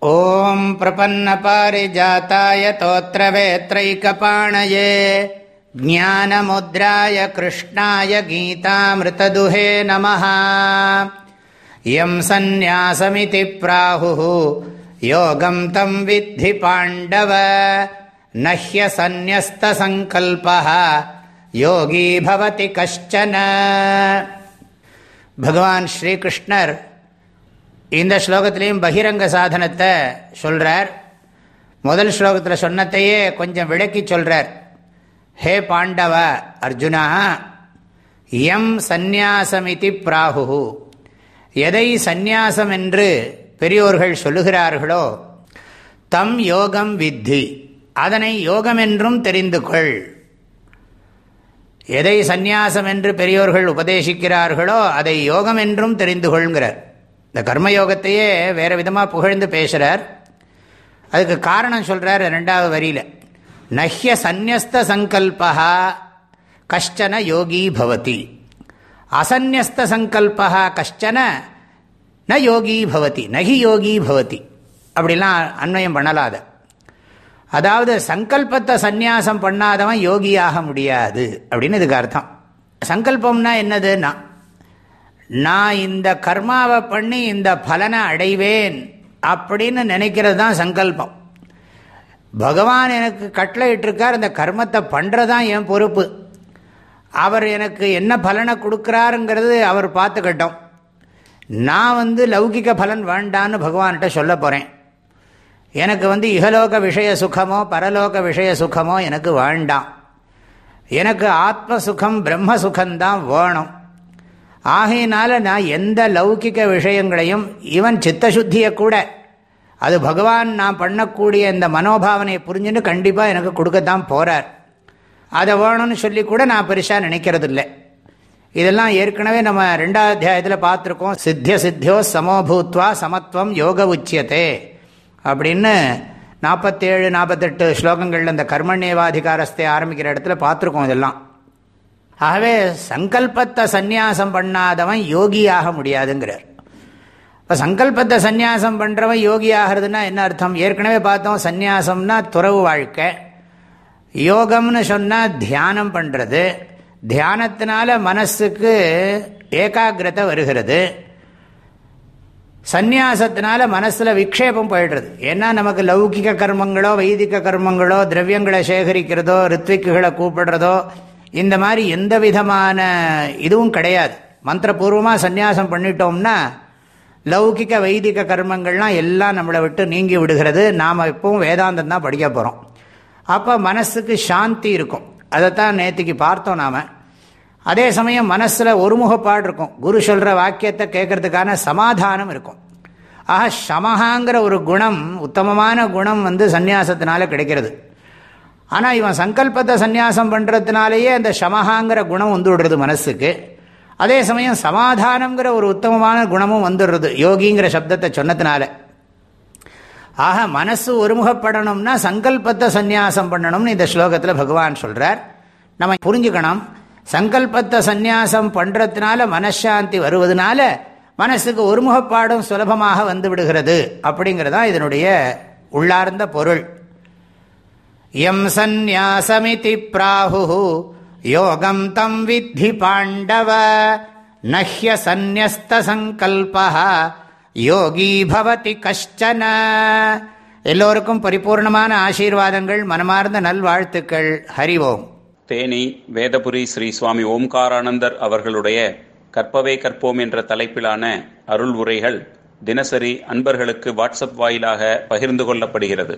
ॐ प्रपन्नपारिजाताय तोत्रवेत्रैकपाणये ज्ञानमुद्राय कृष्णाय गीतामृतदुहे नमः यं सन्न्यासमिति प्राहुः योगं तं विद्धि पाण्डव न ह्यसन्न्यस्तसङ्कल्पः योगी भवति कश्चन भगवान् श्रीकृष्णर् இந்த ஸ்லோகத்திலையும் பகிரங்க சாதனத்தை சொல்கிறார் முதல் ஸ்லோகத்தில் சொன்னத்தையே கொஞ்சம் விளக்கி சொல்கிறார் ஹே பாண்டவ அர்ஜுனா எம் சந்நியாசமிதி பிராகு எதை சந்நியாசம் என்று பெரியோர்கள் சொல்லுகிறார்களோ தம் யோகம் வித்தி அதனை யோகம் என்றும் தெரிந்து கொள். எதை சந்நியாசம் என்று பெரியோர்கள் உபதேசிக்கிறார்களோ அதை யோகம் என்றும் தெரிந்து கொள்கிறார். இந்த கர்மயோகத்தையே வேறு விதமாக புகழ்ந்து பேசுகிறார் அதுக்கு காரணம் சொல்கிறார் ரெண்டாவது வரியில். நஹ்ய சந்நியஸ்த சங்கல்பா கஷ்டன யோகி பவதி. அசந்நியஸ்த சங்கல்பா கஷ்டன ந யோகி பவதி நகி யோகி பவதி. அப்படிலாம் அன்வயம் பண்ணலாத. அதாவது சங்கல்பத்தை சந்நியாசம் பண்ணாதவன் யோகியாக முடியாது. அப்படின்னு இதுக்கு அர்த்தம். சங்கல்பம்னா என்னதுன்னா நான் இந்த கர்மாவை பண்ணி இந்த பலனை அடைவேன் அப்படின்னு நினைக்கிறது தான் சங்கல்பம். பகவான் எனக்கு கட்டளையிட்டிருக்கார் இந்த கர்மத்தை பண்ணுறதான் என் பொறுப்பு. அவர் எனக்கு என்ன பலனை கொடுக்குறாருங்கிறது அவர் பார்த்துக்கட்டும். நான் வந்து லௌகிக பலன் வேண்டான்னு பகவான்கிட்ட சொல்ல போகிறேன் எனக்கு வந்து இகலோக விஷய சுகமோ பரலோக விஷய சுகமோ எனக்கு வேண்டாம். எனக்கு ஆத்ம சுகம் பிரம்ம சுகம்தான் வேணும். ஆகையினால நான் எந்த லௌகிக விஷயங்களையும் ஈவன் சித்தசுத்தியை கூட அது பகவான் நான் பண்ணக்கூடிய இந்த மனோபாவனையை புரிஞ்சுன்னு கண்டிப்பாக எனக்கு கொடுக்கத்தான் போகிறார் அதை வேணும்னு சொல்லி கூட நான் பெருசாக நினைக்கிறது இல்லை இதெல்லாம் ஏற்கனவே நம்ம ரெண்டாவது அத்தியாயத்தில் பார்த்துருக்கோம். சித்திய சித்தியோ சமோபூத்வா சமத்துவம் யோக உச்சியத்தே அப்படின்னு நாற்பத்தேழு நாற்பத்தெட்டு ஸ்லோகங்களில் இந்த கர்மண்யவாதிகாரஸ்தை ஆரம்பிக்கிற இடத்துல பார்த்துருக்கோம் இதெல்லாம். ஆகவே சங்கல்பத்தை சந்நியாசம் பண்ணாதவன் யோகியாக முடியாதுங்கிறார். இப்போ சங்கல்பத்தை சந்நியாசம் பண்ணுறவன் யோகி ஆகிறதுனா என்ன அர்த்தம்? ஏற்கனவே பார்த்தோம் சந்நியாசம்னா துறவு வாழ்க்கை. யோகம்னு சொன்னால் தியானம் பண்ணுறது தியானத்தினால மனசுக்கு ஏகாகிரதை வருகிறது. சந்நியாசத்தினால மனசில் விக்ஷேபம் போயிடுறது. ஏன்னா நமக்கு லௌகிக கர்மங்களோ வைதிக கர்மங்களோ திரவியங்களை சேகரிக்கிறதோ ரித்விக்குகளை கூப்பிடுறதோ இந்த மாதிரி எந்த விதமான இதுவும் கிடையாது. மந்திரபூர்வமாக சந்நியாசம் பண்ணிட்டோம்னா லௌகிக்க வைதிக கர்மங்கள்லாம் எல்லாம் நம்மளை விட்டு நீங்கி விடுகிறது. நாம் இப்போவும் வேதாந்தம் தான் படிக்க போகிறோம் அப்போ மனசுக்கு சாந்தி இருக்கும். அதைத்தான் நேற்றுக்கு பார்த்தோம் நாம். அதே சமயம் மனசில் ஒருமுகப்பாடு இருக்கும். குரு சொல்கிற வாக்கியத்தை கேட்கறதுக்கான சமாதானம் இருக்கும். ஆக சமஹாங்கிற ஒரு குணம் உத்தமமான குணம் வந்து சந்நியாசத்தினால கிடைக்கிறது. ஆனால் இவன் சங்கல்பத்தை சந்நியாசம் பண்ணுறதுனாலேயே அந்த சமஹாங்கிற குணம் வந்துடுறது மனசுக்கு. அதே சமயம் சமாதானங்கிற ஒரு உத்தமமான குணமும் வந்துடுறது யோகிங்கிற சப்தத்தை சொன்னதுனால. ஆக மனசு ஒருமுகப்படணும்னா சங்கல்பத்தை சந்நியாசம் பண்ணணும்னு இந்த ஸ்லோகத்தில் பகவான் சொல்கிறார் நம்ம புரிஞ்சுக்கணும். சங்கல்பத்தை சந்நியாசம் பண்ணுறதுனால மனசாந்தி வருவதனால மனசுக்கு ஒருமுகப்பாடும் சுலபமாக வந்து விடுகிறது. அப்படிங்கிறதான் இதனுடைய உள்ளார்ந்த பொருள். எம் சந்நியாசமிதி பிராகு யோகம் தம் வித்தி பாண்டவ நஹ்ய சந்நியஸ்தசங்கல்பா யோகி பவதி கஷ்டன எல்லோருக்கும் பரிபூர்ணமான ஆசீர்வாதங்கள் மனமார்ந்த நல்வாழ்த்துக்கள். ஹரி ஓம். தேனி வேதபுரி ஸ்ரீ சுவாமி ஓம்காரானந்தர் அவர்களுடைய கற்பவே கற்போம் என்ற தலைப்பிலான அருள் உரைகள் தினசரி அன்பர்களுக்கு வாட்ஸ்அப் வாயிலாக பகிர்ந்து கொள்ளப்படுகிறது.